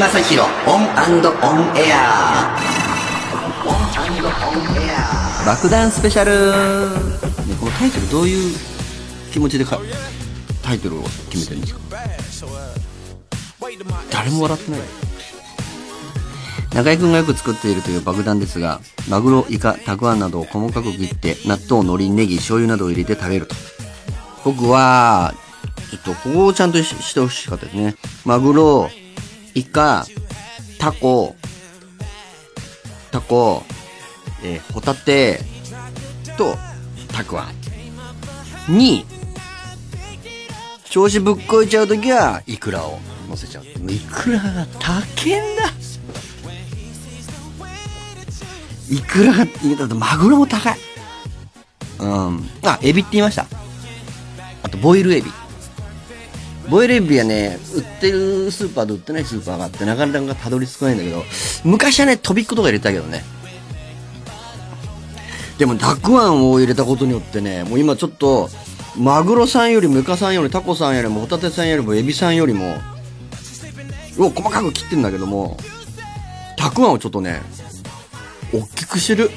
正宏。オンオンエア。オンオンエア爆弾スペシャル、ね、このタイトルどういう気持ちでかタイトルを決めてるんですか？誰も笑ってない。中居君がよく作っているという爆弾ですがマグロイカたくあんなどを細かく切って納豆海苔ネギ醤油などを入れて食べると。僕はちょっとここをちゃんとしてほしかったですね。マグロイカタコタコ、えー、ホタテとたくあんに調子ぶっこいちゃうときはイクラを乗せちゃうイクラが高えんだいくらがだとマグロも高い。うん。あ、エビって言いました。あと、ボイルエビ。ボイルエビはね、売ってるスーパーで売ってないスーパーがあって、なかなかたどり着かないんだけど、昔はね、とびっことか入れたけどね。でも、たくあんを入れたことによってね、もう今ちょっと、マグロさんよりもイカさんよりタコさんよりもホタテさんよりもエビさんよりも、を細かく切ってんだけども、たくあんをちょっとね、大きくしてる。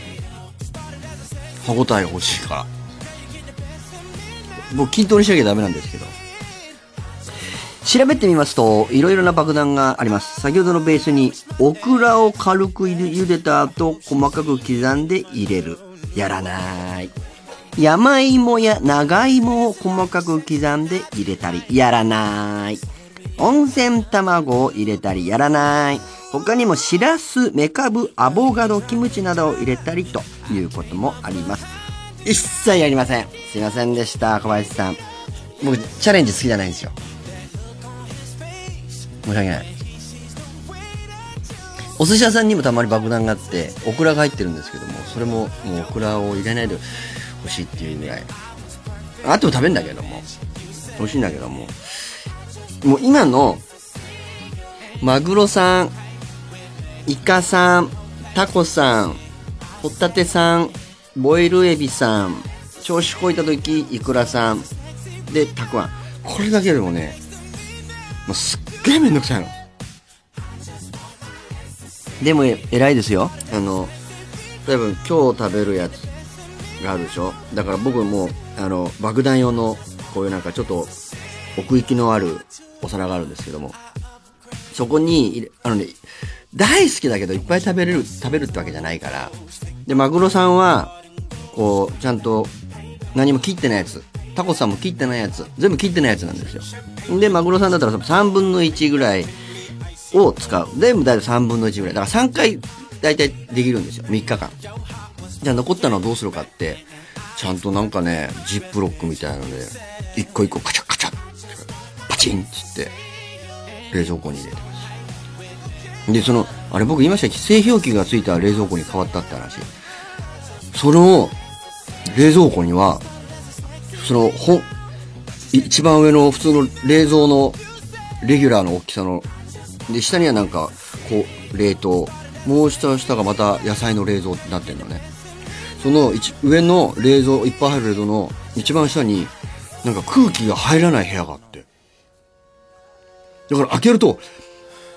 歯応え欲しいから。僕筋トレしなきゃダメなんですけど。調べてみますといろいろな爆弾があります先ほどのベースにオクラを軽く茹でた後細かく刻んで入れるやらない山芋や長芋を細かく刻んで入れたりやらない温泉卵を入れたりやらない他にもしらす、めかぶ、アボガド、キムチなどを入れたりということもあります。一切やりません。すいませんでした、小林さん。僕、チャレンジ好きじゃないんですよ。申し訳ない。お寿司屋さんにもたまに爆弾があって、オクラが入ってるんですけども、それももうオクラを入れないで欲しいっていうぐらい。あっても食べるんだけども、美味しいんだけども、もう今の、マグロさん、イカさん、タコさん、ホタテさん、ボイルエビさん、調子こいた時、イクラさん、で、たくあん。これだけでもね、もうすっげえめんどくさいの。でも、偉いですよ。あの、多分今日食べるやつがあるでしょだから僕も、あの、爆弾用の、こういうなんかちょっと、奥行きのあるお皿があるんですけども、そこに、あのね、大好きだけどいっぱい食べれる、食べるってわけじゃないから。で、マグロさんは、こう、ちゃんと何も切ってないやつ。タコさんも切ってないやつ。全部切ってないやつなんですよ。で、マグロさんだったら3分の1ぐらいを使う。全部大体3分の1ぐらい。だから3回大体できるんですよ。3日間。じゃあ残ったのはどうするかって、ちゃんとなんかね、ジップロックみたいなので、一個一個カチャカチャパチンって言って、冷蔵庫に入れてます。で、その、あれ僕言いました製氷機がついた冷蔵庫に変わったって話。その、冷蔵庫には、その、ほ、一番上の普通の冷蔵のレギュラーの大きさの、で、下にはなんか、こう、冷凍。もう下の下がまた野菜の冷蔵になってんのね。その一上の冷蔵、いっぱい入る冷蔵の一番下に、なんか空気が入らない部屋があって。だから開けると、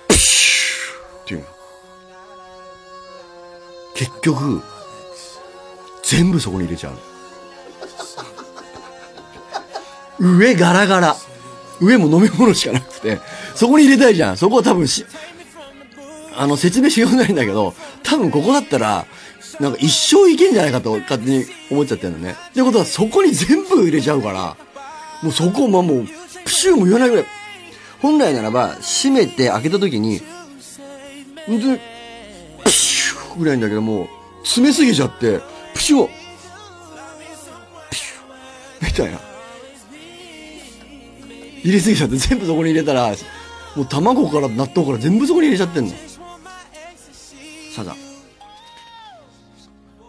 プシューっていう結局全部そこに入れちゃう上ガラガラ上も飲み物しかなくてそこに入れたいじゃんそこは多分しあの説明しようないんだけど多分ここだったらなんか一生いけんじゃないかと勝手に思っちゃってるのね。ってことはそこに全部入れちゃうから、もうそこまもう、プシューも言わないぐらい。本来ならば、閉めて開けた時に、本当に、プシューぐらいんだけども、詰めすぎちゃって、プシューを、プシューみたいな。入れすぎちゃって全部そこに入れたら、もう卵から納豆から全部そこに入れちゃってんの。さだ。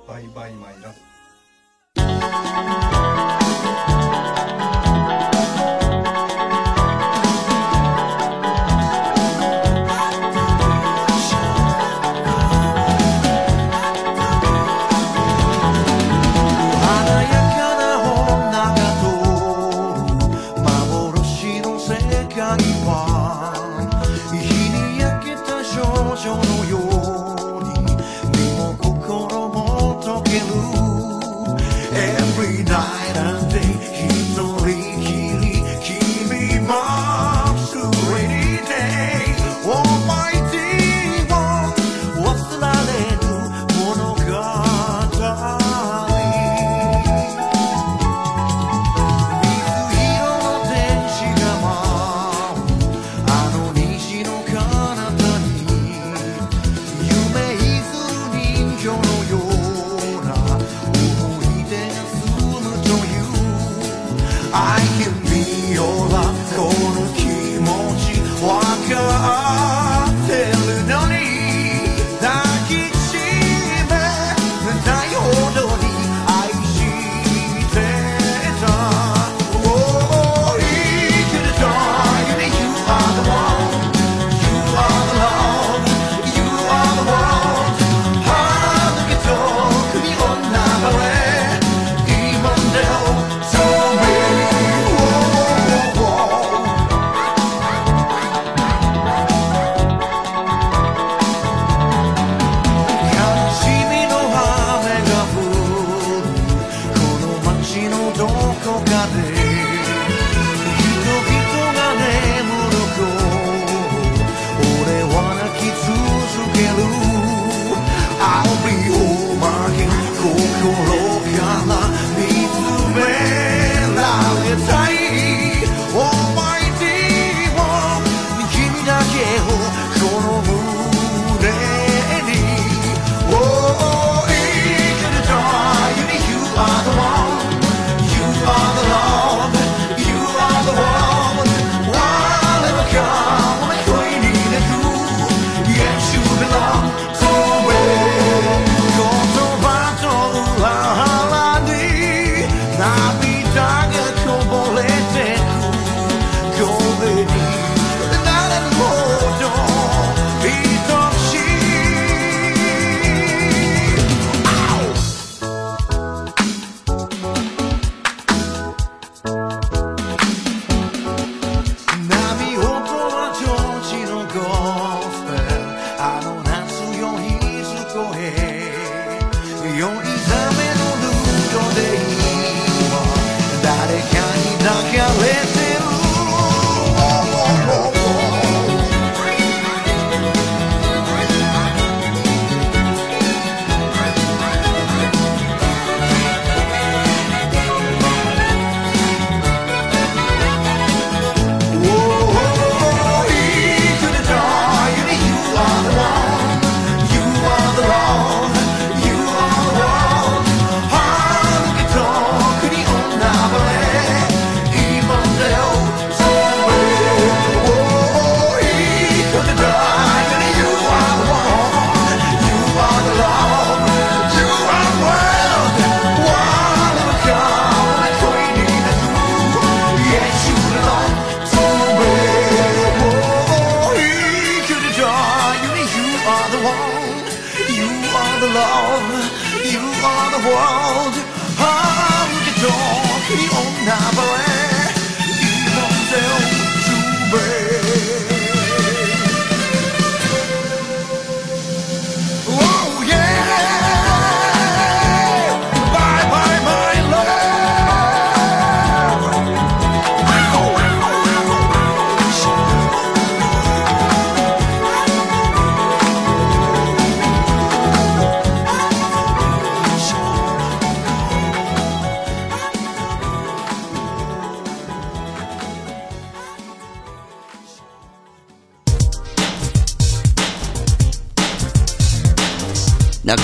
バイバイマイラッ。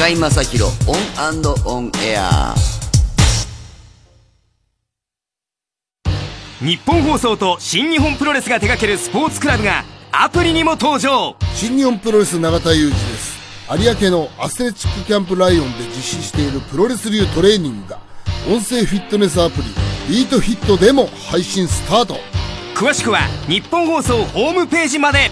中居正広オンオンエア。ニッポン放送と新日本プロレスが手掛けるスポーツクラブがアプリにも登場。新日本プロレス永田裕志です。有明のアスレチックキャンプライオンで実施しているプロレス流トレーニングが音声フィットネスアプリビートフィットでも配信スタート。詳しくはニッポン放送ホームページまで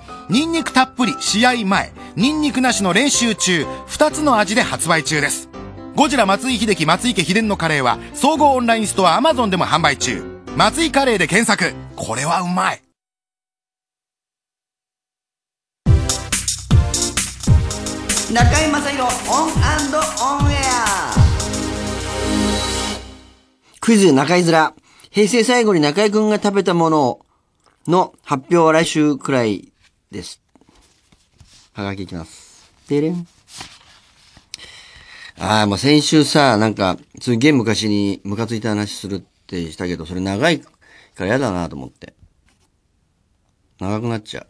ニンニクたっぷり試合前ニンニクなしの練習中2つの味で発売中です。ゴジラ松井秀喜松井家秘伝のカレーは総合オンラインストア Amazon でも販売中。松井カレーで検索。これはうまい。中居正広オンオンエア。クイズ中居面。平成最後に中居くんが食べたものの発表は来週くらいです。はがきいきます。でれん。ああ、もう先週さ、なんか、すげえ昔にムカついた話するってしたけど、それ長いから嫌だなと思って。長くなっちゃう。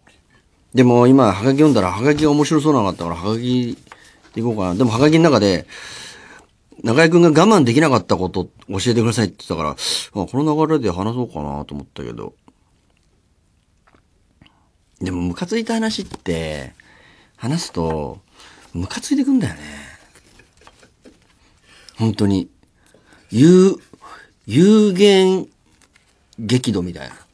でも今、はがき読んだら、はがきが面白そうなのがあったから、はがきでいこうかな。でもはがきの中で、中居くんが我慢できなかったこと教えてくださいって言ったから、あこの流れで話そうかなと思ったけど。でも、ムカついた話って、話すと、ムカついてくんだよね。本当に。有、有限激怒みたいな。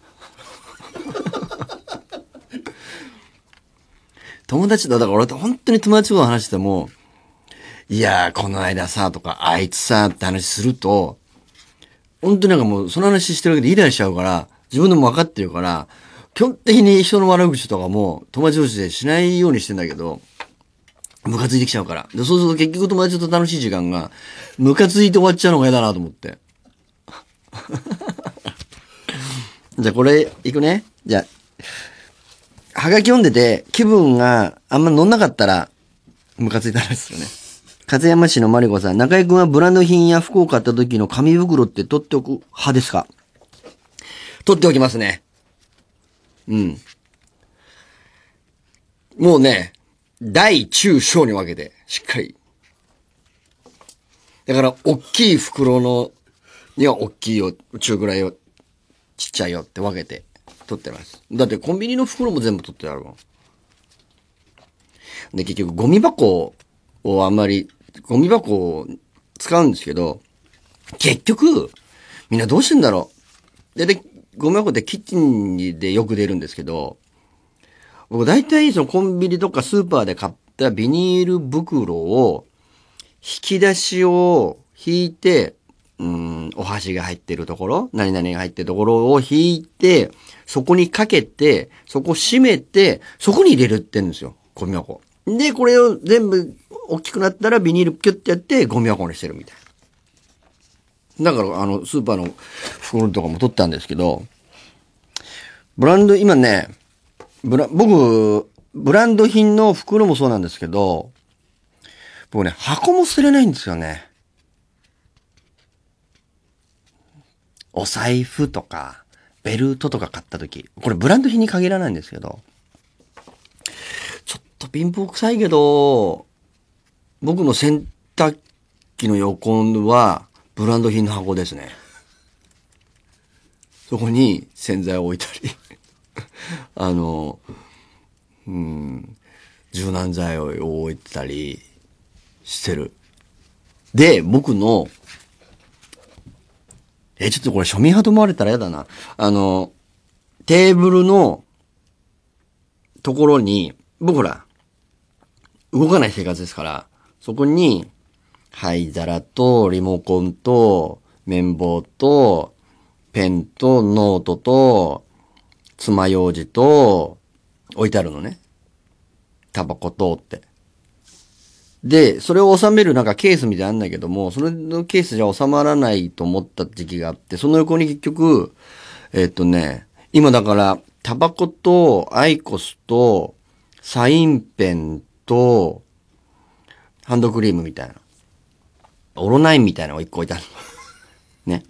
友達と、だから俺本当に友達と話しても、いやー、この間さ、とか、あいつさ、って話すると、本当になんかもう、その話してるだけでイライラしちゃうから、自分でも分かってるから、基本的に人の悪口とかも、友達同士でしないようにしてんだけど、ムカついてきちゃうから。で、そうすると結局友達と楽しい時間が、ムカついて終わっちゃうのが嫌だなと思って。じゃあこれ、いくね。じゃあ、はがき読んでて、気分があんま乗んなかったら、ムカついたらですよね。勝山市のマリコさん、中居くんはブランド品や服を買った時の紙袋って取っておく派ですか？取っておきますね。うん。もうね、大、中、小に分けて、しっかり。だから、大きい袋の、には大きいよ、中ぐらいよ、ちっちゃいよって分けて、取ってます。だってコンビニの袋も全部取ってあるもん。で、結局ゴミ箱をあんまり、ゴミ箱を使うんですけど、結局、みんなどうしてんだろう。で、で、ゴミ箱ってキッチンでよく出るんですけど、僕大体そのコンビニとかスーパーで買ったビニール袋を、引き出しを引いて、うん、お箸が入ってるところ、何々が入ってるところを引いて、そこにかけて、そこ閉めて、そこに入れるって言うんですよ。ゴミ箱。で、これを全部大きくなったらビニールピュッてやってゴミ箱にしてるみたいな。だから、あの、スーパーの袋とかも取ったんですけど、ブランド、今ね、ブラ、僕、ブランド品の袋もそうなんですけど、僕ね、箱も捨てれないんですよね。お財布とか、ベルトとか買った時、これブランド品に限らないんですけど、ちょっと貧乏臭いけど、僕の洗濯機の横は、ブランド品の箱ですね。そこに洗剤を置いたり、あの、うん、柔軟剤を置いてたりしてる。で、僕の、え、ちょっとこれ庶民派と思われたら嫌だな。あの、テーブルのところに、僕ら、動かない生活ですから、そこに、灰皿と、リモコンと、綿棒と、ペンと、ノートと、爪楊枝と、置いてあるのね。タバコとって。で、それを収めるなんかケースみたいなんだけども、それのケースじゃ収まらないと思った時期があって、その横に結局、えっとね、今だから、タバコと、アイコスと、サインペンと、ハンドクリームみたいな。オロナインみたいなのが一個置いてある。ね。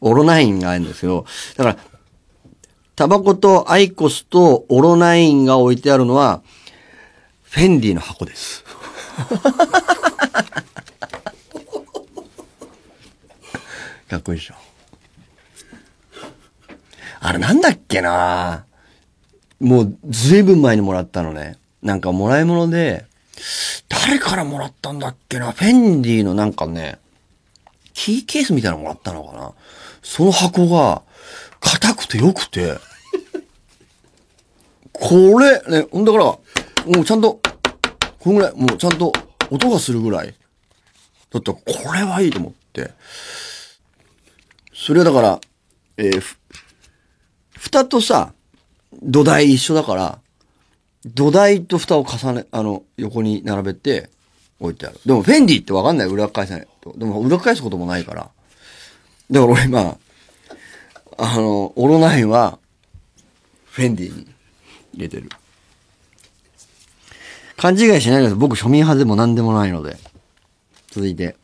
オロナインがあるんですよ。だから、タバコとアイコスとオロナインが置いてあるのは、フェンディの箱です。かっこいいでしょ。あれなんだっけなもうずいぶん前にもらったのね。なんかもらい物で、誰からもらったんだっけな？フェンディのなんかね、キーケースみたいなのもらったのかな？その箱が、硬くて良くて、これ、ね、ほんだから、もうちゃんと、こんぐらい、もうちゃんと音がするぐらい。だったら、これはいいと思って。それはだから、えーふ、蓋とさ、土台一緒だから、土台と蓋を重ね、あの、横に並べて置いてある。でも、フェンディってわかんない裏返さないと。でも、裏返すこともないから。だから俺今、あの、オロナインは、フェンディに入れてる。勘違いしないでください。僕庶民派でも何でもないので。続いて、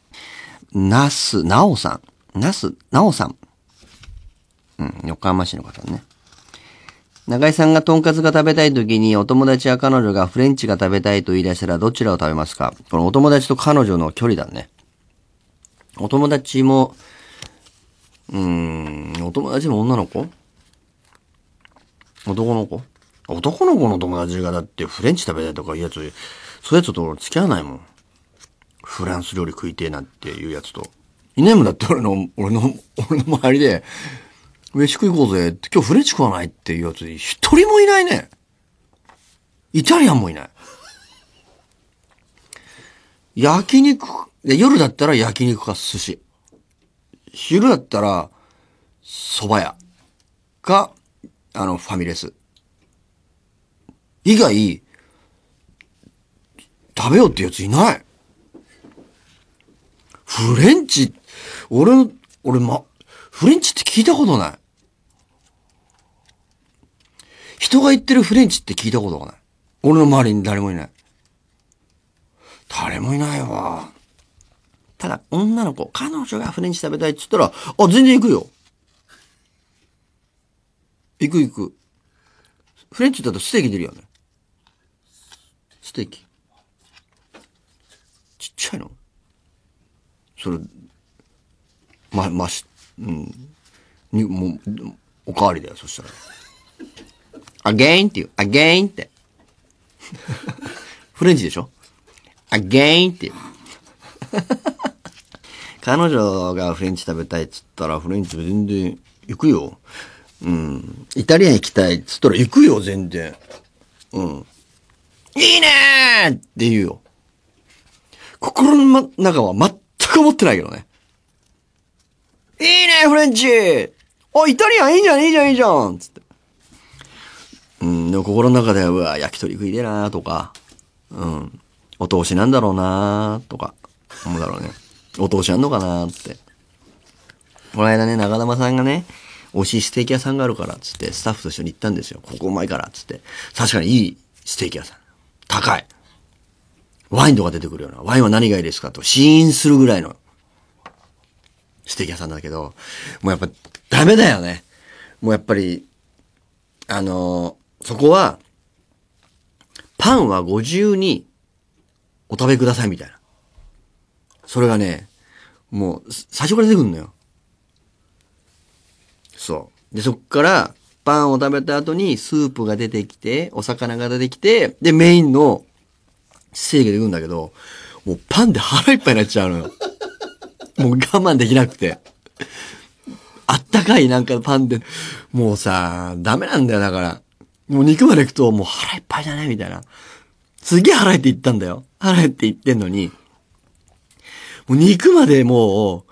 ナス、ナオさん。ナス、ナオさん。うん、横浜市の方ね。中井さんがとんかつが食べたい時にお友達や彼女がフレンチが食べたいと言い出したらどちらを食べますか？このお友達と彼女の距離だね。お友達も、うーん、お友達も女の子？男の子？男の子の友達がだってフレンチ食べたいとかいうやつ、そういうやつと付き合わないもん。フランス料理食いてえなんていうやつと。いないもんだって俺の、俺の、俺の周りで、飯食い行こうぜって、今日フレンチ食わないっていうやつ一人もいないね。イタリアンもいない。焼肉、夜だったら焼肉か寿司。昼だったら、蕎麦屋。か、あの、ファミレス。以外、食べようってやついない。フレンチ、俺、俺ま、フレンチって聞いたことない。人が言ってるフレンチって聞いたことがない。俺の周りに誰もいない。誰もいないわ。ただ、女の子、彼女がフレンチ食べたいって言ったら、あ、全然行くよ。行く行く。フレンチだとステーキ出るよね。ステーキ。ちっちゃいのそれ、ま、まし、うん。に、もう、おかわりだよ、そしたら。アゲインって言う。アゲインって。フレンチでしょ？アゲインって言う。彼女がフレンチ食べたいっつったら、フレンチ全然行くよ。うん。イタリアン行きたいっつったら行くよ、全然。うん。いいねーって言うよ。心の中は全く思ってないけどね。いいねフレンチあ、イタリアンいいじゃん、いいじゃん、いいじゃんつって。心の中では、うわ、焼き鳥食いでえなとか、うん、お通しなんだろうなとか、思うだろうね。お通しあんのかなって。この間ね、中玉さんがね、美味しステーキ屋さんがあるから、つって、スタッフと一緒に行ったんですよ。ここうまいから、つって。確かにいいステーキ屋さん。高い。ワインとか出てくるような。ワインは何がいいですかと、試飲するぐらいの、ステーキ屋さんだけど、もうやっぱ、ダメだよね。もうやっぱり、あのそこは、パンはご自由にお食べくださいみたいな。それがね、もう、最初から出てくるのよ。そう。で、そっから、パンを食べた後にスープが出てきて、お魚が出てきて、で、メインのステーキが出てくるんだけど、もうパンで腹いっぱいになっちゃうのよ。もう我慢できなくて。あったかいなんかパンで、もうさ、ダメなんだよ、だから。もう肉まで行くと、もう腹いっぱいじゃないみたいな。すげえ腹いって言ったんだよ。腹いって言ってんのに、もう肉までもう、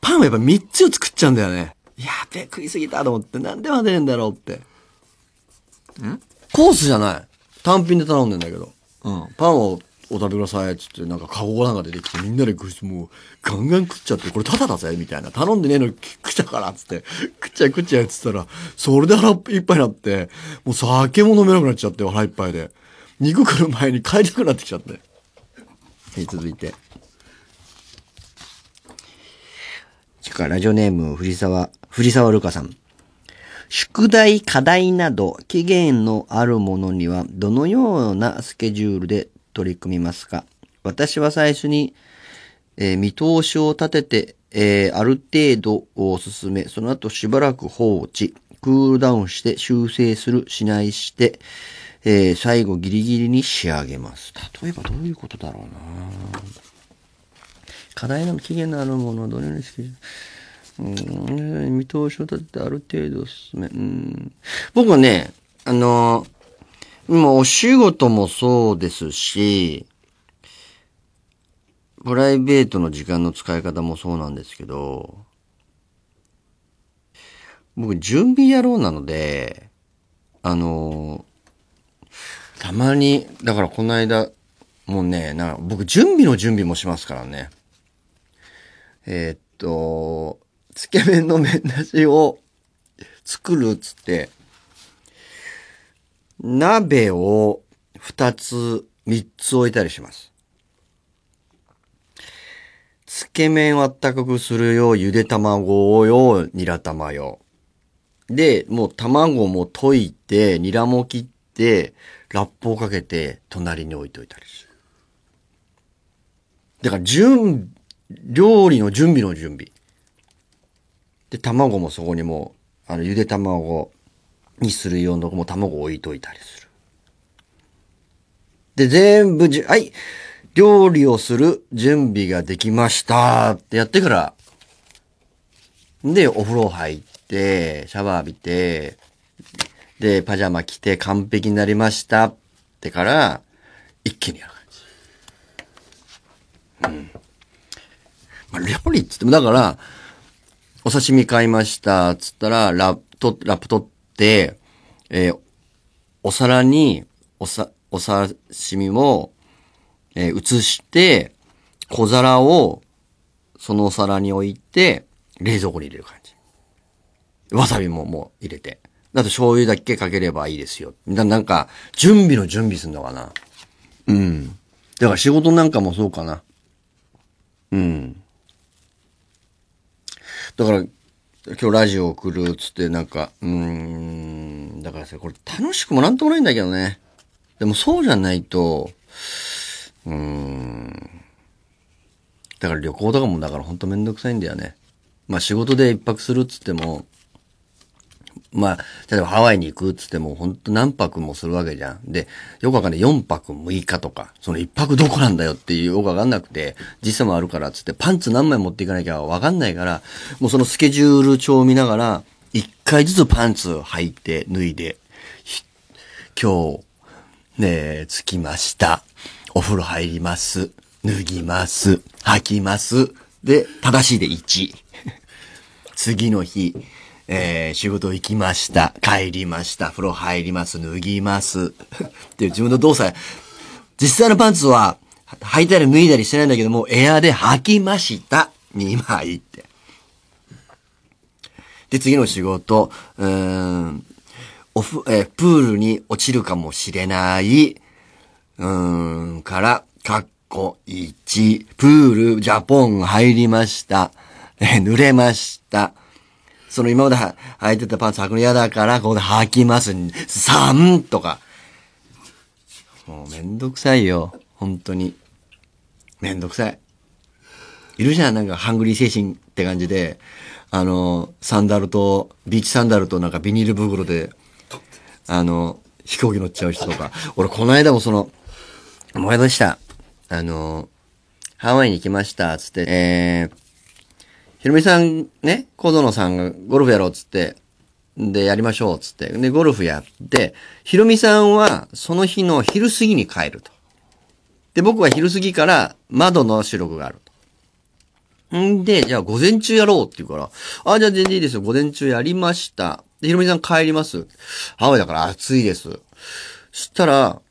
パンはやっぱ3つを作っちゃうんだよね。やべえ、食いすぎたと思って、なんでまでねえんだろうって。ん？コースじゃない。単品で頼んでんだけど。うん。パンをお食べくださいっつって、なんかカゴなんか出てきて、みんなで食いもう、ガンガン食っちゃって、これタダだぜみたいな。頼んでねえの食っちゃからっつって、食っちゃえ食っちゃえっつったら、それで腹いっぱいになって、もう酒も飲めなくなっちゃって、腹いっぱいで。肉来る前に帰りたくなってきちゃって。はい、続いて。ラジオネーム、藤沢、藤沢るかさん。宿題、課題など、期限のあるものには、どのようなスケジュールで取り組みますか私は最初に、えー見通しを立てて、えーある程度を進め、その後しばらく放置、クールダウンして修正する、しないして、えー最後ギリギリに仕上げます。例えばどういうことだろうな課題の期限のあるものをどのようにスケジュールうん見通しを立ててある程度進め、うん。僕はね、あの、もうお仕事もそうですし、プライベートの時間の使い方もそうなんですけど、僕準備野郎なので、あの、たまに、だからこの間、もうね、な僕準備の準備もしますからね。えーっと、つけ麺の麺出しを作るっつって、鍋を二つ、三つ置いたりします。つけ麺をあったかくするよう、ゆで卵をよ、ニラ玉よ。で、もう卵も溶いて、ニラも切って、ラップをかけて、隣に置いといたりする。だから、準、料理の準備の準備。で、卵もそこにもう、あの、ゆで卵にするようなとこも卵置いといたりする。で、全部じゅ、はい、料理をする準備ができましたってやってから、で、お風呂入って、シャワー浴びて、で、パジャマ着て完璧になりましたってから、一気にやる感じ。うん。まあ、料理っつっても、だから、お刺身買いました、つったら、ラップと、ラップ取って、えーお皿に、おさ、お刺身も、えー移して、小皿を、そのお皿に置いて、冷蔵庫に入れる感じ。わさびももう入れて。だと醤油だけかければいいですよ。だなんか、準備の準備すんのかな。うん。だから仕事なんかもそうかな。うん。だから、今日ラジオ送るっつってなんか、うーん、だからさ、これ楽しくもなんともないんだけどね。でもそうじゃないと、うーん。だから旅行とかもだからほんとめんどくさいんだよね。まあ仕事で一泊するっつっても、まあ、例えばハワイに行くっつっても、本当何泊もするわけじゃん。で、よくわかんない。4泊6日とか、その1泊どこなんだよっていうよくわかんなくて、時差もあるからっつって、パンツ何枚持っていかなきゃわかんないから、もうそのスケジュール帳を見ながら、1回ずつパンツ履いて、脱いで、今日、ね、着きました。お風呂入ります。脱ぎます。履きます。で、正しいで1。次の日、えー仕事行きました。帰りました。風呂入ります。脱ぎます。っていう自分の動作。実際のパンツは、履いたり脱いだりしてないんだけども、エアで履きました。2枚って。で、次の仕事、うーん、おふ、えープールに落ちるかもしれない、うーん、から、かっこ1、プール、ジャポン入りました。えー濡れました。その今まで履いてたパンツ履くの嫌だから、ここで履きます。3とか。もうめんどくさいよ。本当に。めんどくさい。いるじゃん、なんかハングリー精神って感じで、あの、サンダルと、ビーチサンダルとなんかビニール袋で、あの、飛行機乗っちゃう人とか。俺、この間もその、前でした。あの、ハワイに行きました、つって、えー、ひろみさんね、小園さんがゴルフやろうっつって、で、やりましょうっつって。で、ゴルフやって、ひろみさんはその日の昼過ぎに帰ると。で、僕は昼過ぎから窓の収録があると。んで、じゃあ午前中やろうって言うから、あ、じゃあ全然いいですよ。午前中やりました。で、ひろみさん帰ります。ハワイだから暑いです。そしたら、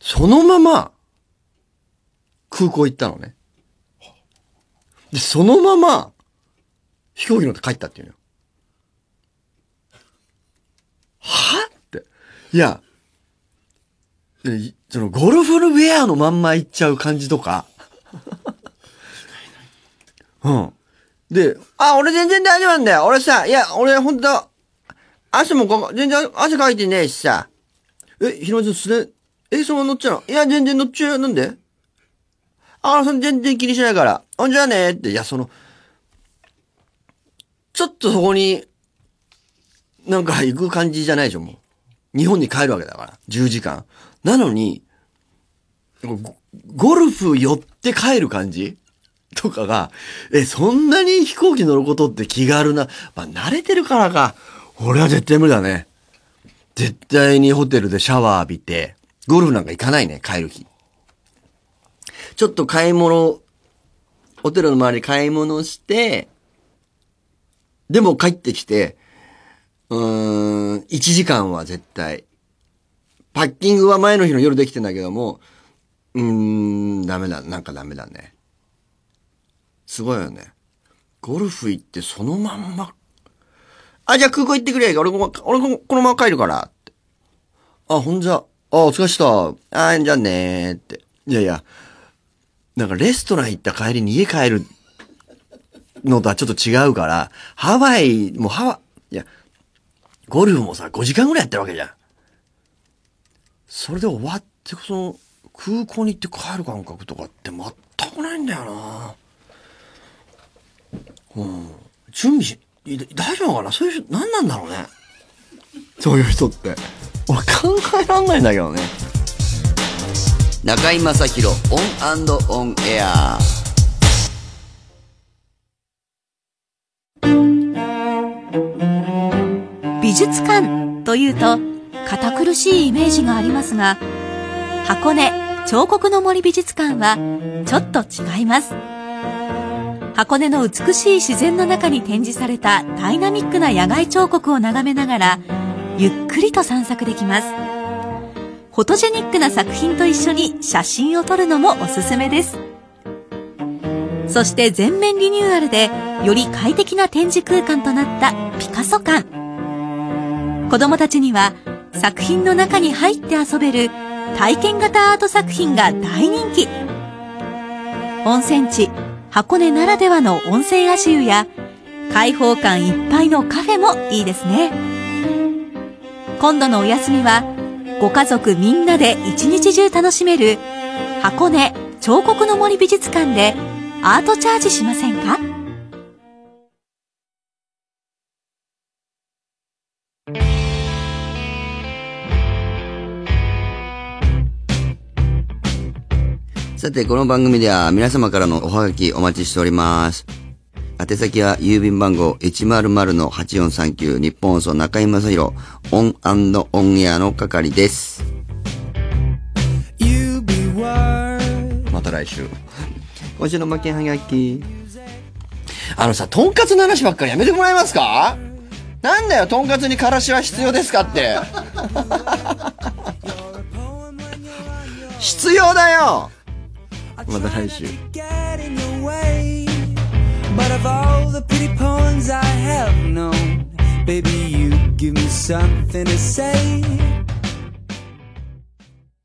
そのまま、空港行ったのね。で、そのまま、飛行機乗って帰ったっていうのよ。はって。いや、でそのゴルフのウェアのまんま行っちゃう感じとか。うん。で、あ、俺全然大丈夫なんだよ。俺さ、いや、俺ほんと、汗もかか、全然汗かいてねえしさ。え、ひろみさん、それ、え、そのまま乗っちゃうの？いや、全然乗っちゃうよ。なんで？あ、それ全然気にしないから。ほんじゃあねって、いや、その、ちょっとそこに、なんか行く感じじゃないでしょ、もう。日本に帰るわけだから。10時間。なのに、ゴルフ寄って帰る感じ？とかが、え、そんなに飛行機乗ることって気軽な、まあ、慣れてるからか。俺は絶対無理だね。絶対にホテルでシャワー浴びて、ゴルフなんか行かないね、帰る日。ちょっと買い物、ホテルの周り買い物して、でも帰ってきて、うーん、1時間は絶対。パッキングは前の日の夜できてんだけども、うーん、ダメだ、なんかダメだね。すごいよね。ゴルフ行ってそのまんま。あ、じゃあ空港行ってくれ。俺も、俺もこのまま帰るから。あ、ほんじゃ、あ、お疲れした。あ、じゃあねーって。いやいや、なんかレストラン行った帰りに家帰るのとはちょっと違うから、ハワイ、もうハワイ、いや、ゴルフもさ、5時間ぐらいやってるわけじゃん。それで終わって、その、空港に行って帰る感覚とかって全くないんだよなうん。準備し、い大丈夫かな？そういう人、何なんだろうね？そういう人って。俺考えらんないんだけどね。中居正広オンオンエア術館というと堅苦しいイメージがありますが箱根彫刻の森美術館はちょっと違います。箱根の美しい自然の中に展示されたダイナミックな野外彫刻を眺めながらゆっくりと散策できます。フォトジェニックな作品と一緒に写真を撮るのもおすすめです。そして全面リニューアルでより快適な展示空間となったピカソ館。子供たちには作品の中に入って遊べる体験型アート作品が大人気。温泉地箱根ならではの温泉足湯や開放感いっぱいのカフェもいいですね。今度のお休みはご家族みんなで一日中楽しめる箱根彫刻の森美術館でアートチャージしませんか？さて、この番組では皆様からのおはがきお待ちしております。宛先は郵便番号100-8439日本放送中井正広オンオンエアの係です。また来週。今週の負けはがき。あのさ、とんかつの話ばっかりやめてもらえますか？なんだよ、とんかつにからしは必要ですかって。必要だよまた来週。 get in the way. But of all the pretty poems I have known, baby, you give me something to say.